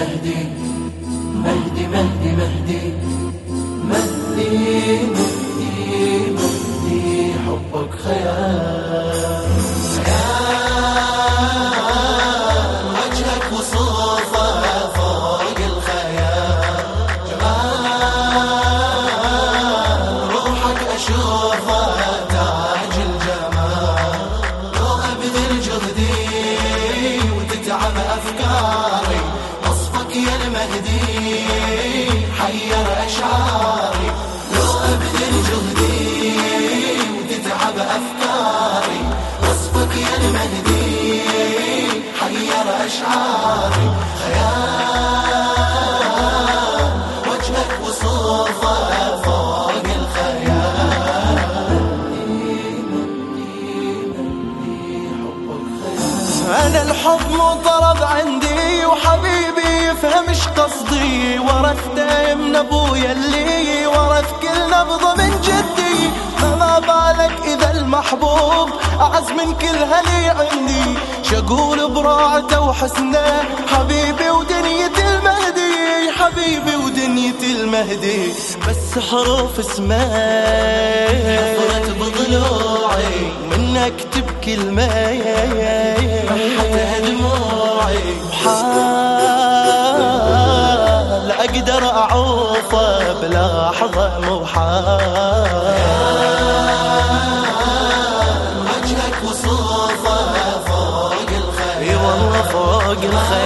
مهدي مهدي مهدي مهدي مهدي مهدي مهدي حبك خيال. أبذل جهدي وتتعب أفكاري وصفك يا المهدي حير أشعاري خيال وجهك وصوفه فوق الخيال أنا الحب طلب عندي يفهمش قصدي ورثته من أبويا اللي ورث كل نبضه من جدي. فما بالك إذا المحبوب أعز من كل هلي عندي. شقول براعته وحسنه حبيبي ودنيتي المهدي. حبيبي ودنيتي المهدي. بس حروف اسمه نظرت بضلوعي من اكتب كلمه اعوفه بلحظه مو وجهك وصوفه فوق اي الخيال. والله فوق الخيال.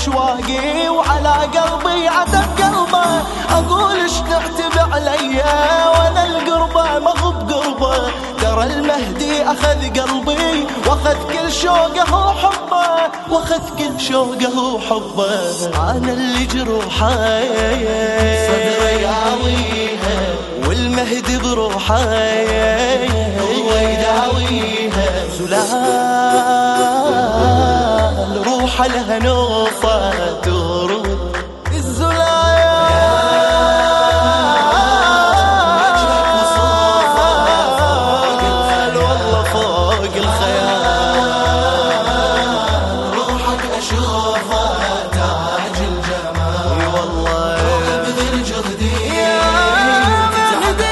اشواقي وعلى قلبي عتب قلبه. أقول إيش تعتب عليا وأنا القربة ما هو بقربه ترى المهدي أخذ قلبي وأخذ كل شوقه وحبه. وأخذ كل شوقه وحبه. أنا اللي جروحه. صدري ياويها والمهدي بروحه. هو يداويها زلال روح لها نوفة. فوق الخيال. روحك اشوفه تاج الجمال. اي والله ابذل جهدي. يا مهدي.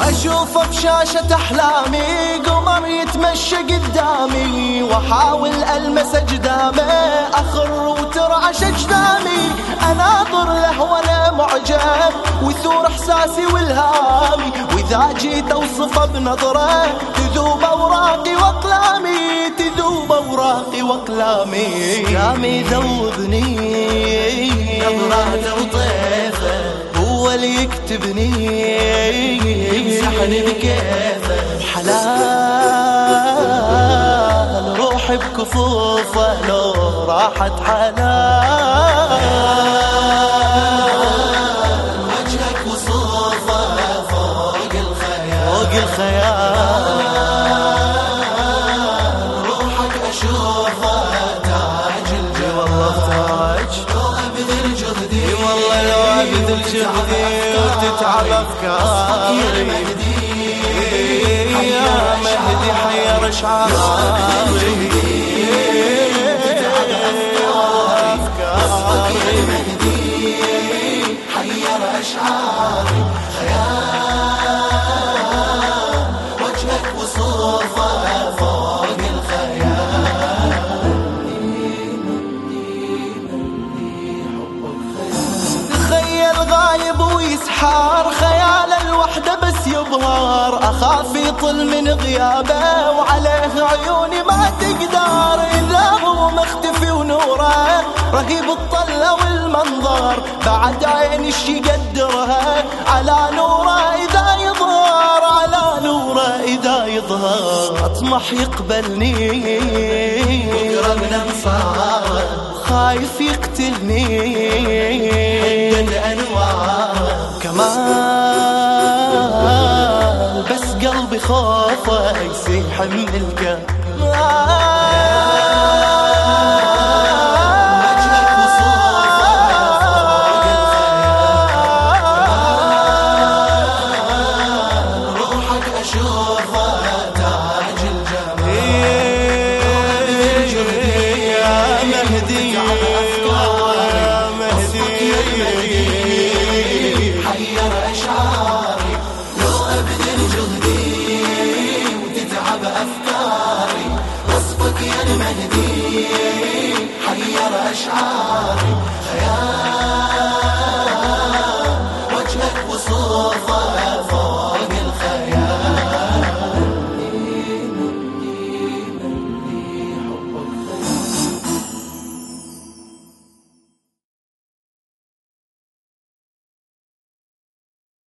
واشوفه بشاشة أحلامي قمر يتمشى قدامي وأحاول ألمس أجدامه أخر وترعش اجدامي اناظر له وأنا معجب ويثور إحساسي والهامي. وإذا جيت اوصفه بنظرة تذوب أوراقي وأقلامي تذوب أوراقي وأقلامي. كلامي ذوبني. يكتبني يمسحني بكيفه حلال. روحي بكفوفه لو راحت حلال. وجهك وصوفه فوق الخيال. فوق الخيال. روحك أشوفه تاج الجمال والله تاج لو ابذل جهدي والله لو ابذل جهدي وتتعب أفكاري. يا مهدي حير اشعاري تتعب افكاري افكاري المهدي حير ويسحار الوحدة بس يبهر أخاف يطل من غيابه وعليه عيوني ما تقدر. إذا هو مختفي ونوره رهيب الطلة والمنظر. بعد عيني إيش يقدرها على نوره إذا يظهر على نوره إذا يظهر. أطمح يقبلني. بكرة من انصاره خايف يقتلني. خوفه يسيح من وجهك حير